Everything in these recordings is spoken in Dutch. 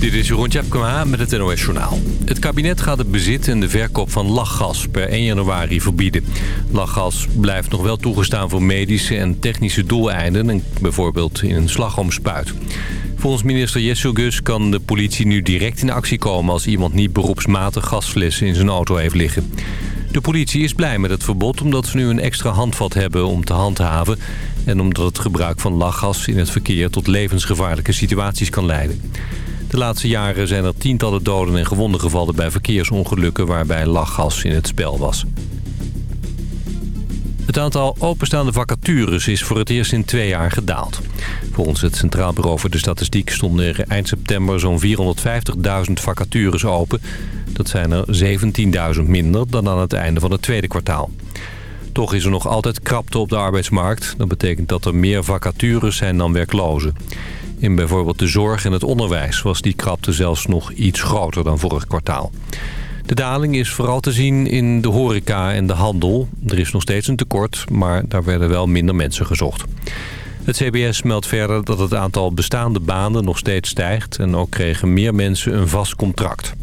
Dit is Jeroen Tjepkema met het NOS Journaal. Het kabinet gaat het bezit en de verkoop van lachgas per 1 januari verbieden. Lachgas blijft nog wel toegestaan voor medische en technische doeleinden... bijvoorbeeld in een slagroomspuit. Volgens minister Jessel Gus kan de politie nu direct in actie komen... als iemand niet beroepsmatig gasflessen in zijn auto heeft liggen. De politie is blij met het verbod omdat ze nu een extra handvat hebben om te handhaven... en omdat het gebruik van lachgas in het verkeer tot levensgevaarlijke situaties kan leiden. De laatste jaren zijn er tientallen doden en gewonden gevallen bij verkeersongelukken waarbij lachgas in het spel was. Het aantal openstaande vacatures is voor het eerst in twee jaar gedaald. Volgens het Centraal Bureau voor de Statistiek stonden er eind september zo'n 450.000 vacatures open. Dat zijn er 17.000 minder dan aan het einde van het tweede kwartaal. Toch is er nog altijd krapte op de arbeidsmarkt. Dat betekent dat er meer vacatures zijn dan werklozen. In bijvoorbeeld de zorg en het onderwijs was die krapte zelfs nog iets groter dan vorig kwartaal. De daling is vooral te zien in de horeca en de handel. Er is nog steeds een tekort, maar daar werden wel minder mensen gezocht. Het CBS meldt verder dat het aantal bestaande banen nog steeds stijgt... en ook kregen meer mensen een vast contract.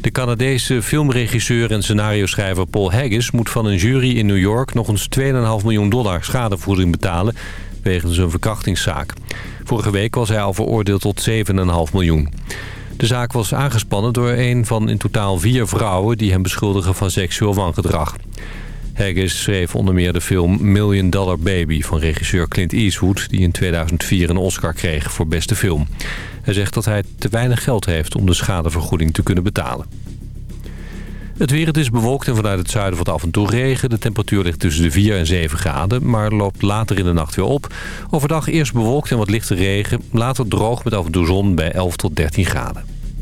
De Canadese filmregisseur en scenario-schrijver Paul Haggis... moet van een jury in New York nog eens 2,5 miljoen dollar schadevoeding betalen... wegens een verkrachtingszaak. Vorige week was hij al veroordeeld tot 7,5 miljoen. De zaak was aangespannen door een van in totaal vier vrouwen... die hem beschuldigen van seksueel wangedrag. Haggis schreef onder meer de film Million Dollar Baby van regisseur Clint Eastwood... die in 2004 een Oscar kreeg voor beste film. Hij zegt dat hij te weinig geld heeft om de schadevergoeding te kunnen betalen. Het weer, het is bewolkt en vanuit het zuiden wat af en toe regen. De temperatuur ligt tussen de 4 en 7 graden, maar loopt later in de nacht weer op. Overdag eerst bewolkt en wat lichte regen. Later droog met af en toe zon bij 11 tot 13 graden.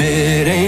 it ain't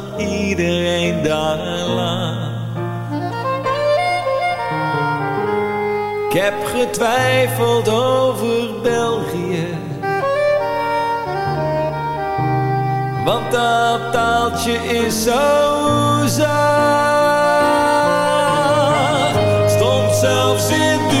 iedereen daar. Ik heb getwijfeld over België. Want dat taaltje is zo. Stond zelfs in dubio,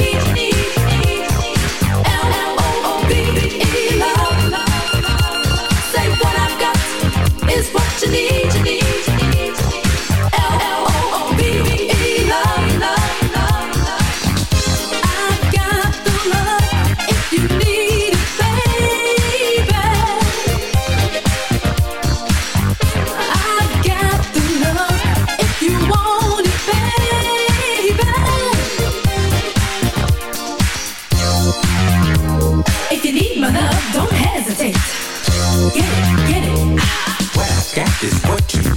need, need.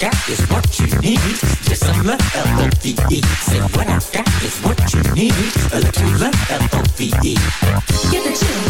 got is what you need. Just a little L-O-V-E. Say what I've got is what you need. A little love, L-O-V-E. Get the chill.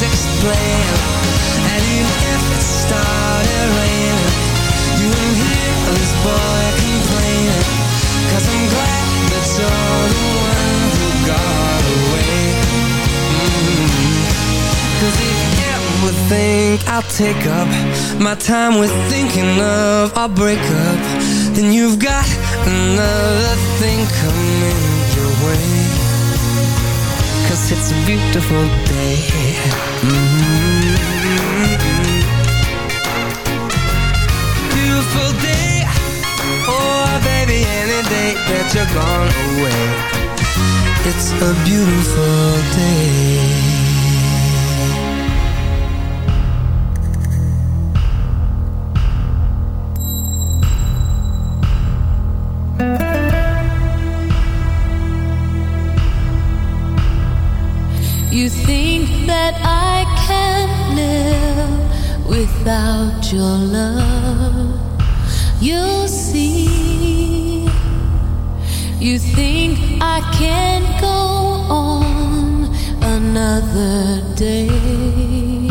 music's playing And even if it started raining You won't hear this boy complaining. Cause I'm glad that you're the one who got away. Mm-hmm. Cause if ever think I'll take up My time with thinking of our breakup Then you've got another thing coming your way Cause it's a beautiful day. Mm-hmm. Beautiful day. Oh baby, any day that you're gone away. It's a beautiful day that I can't live without your love. You'll see, you think I can't go on another day.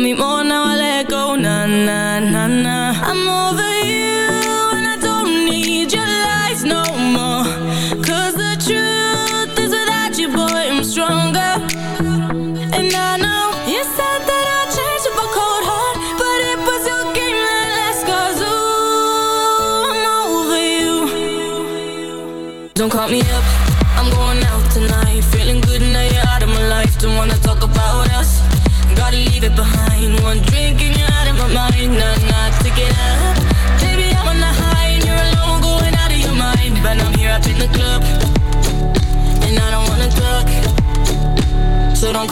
me more, now I let go, na na na na.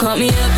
call me up.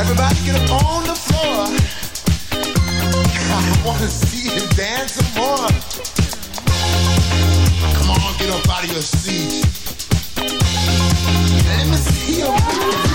Everybody get up on the floor. I wanna see you dance some more. Come on, get up out of your seat. Let me see you.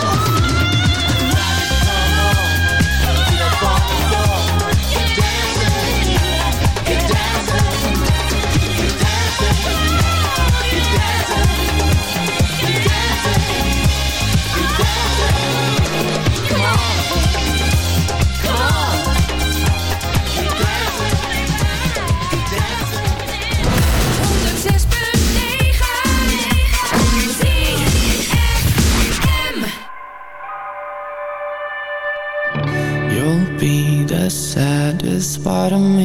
out of me.